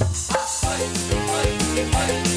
Hey, hey, hey.